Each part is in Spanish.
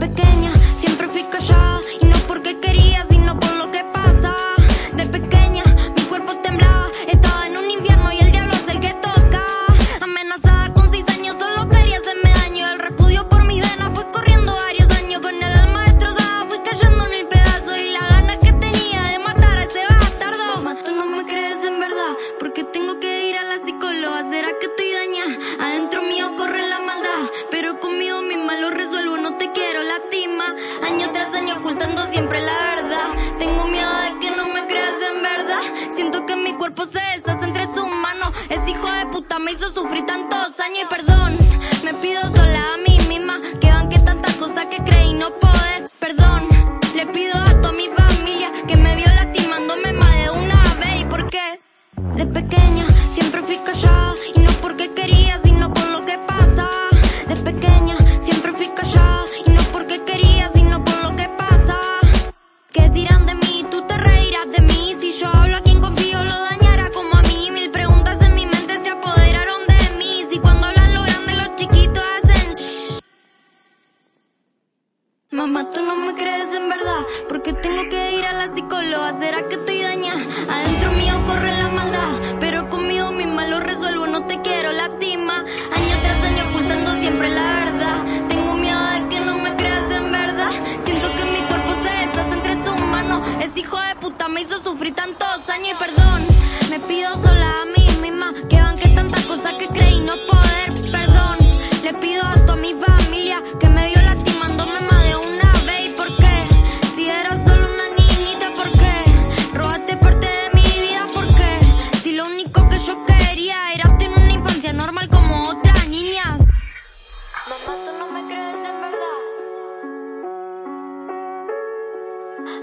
the me. pero conmigo misma lo resuelvo, no te quiero lastima. Año tras año ocultando siempre la verdad. Tengo miedo de que no me creas en verdad. Siento que mi cuerpo se deshace entre sus manos. Ese hijo de puta me hizo sufrir tantos años y perdón. Me pido sola a mí misma que banque tantas cosas que creí no poder. Perdón, le pido a toda mi familia que me vio lastimándome más de una vez. ¿Y por qué? De pequeña siempre fui callada y no porque querías Mamá, tú no me crees en verdad, porque tengo que ir a la psicóloga. ¿Será que estoy dañada? Adentro mío corre la maldad, pero conmigo misma lo resuelvo. No te quiero lastima, año tras año ocultando siempre la verdad. Tengo miedo de que no me creas en verdad. Siento que mi cuerpo se deshace entre sus manos. Ese hijo de puta me hizo sufrir tantos años y perdón. yo quería era tener una infancia normal como otras niñas. Mamá, tú no me crees en verdad.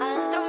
Adentro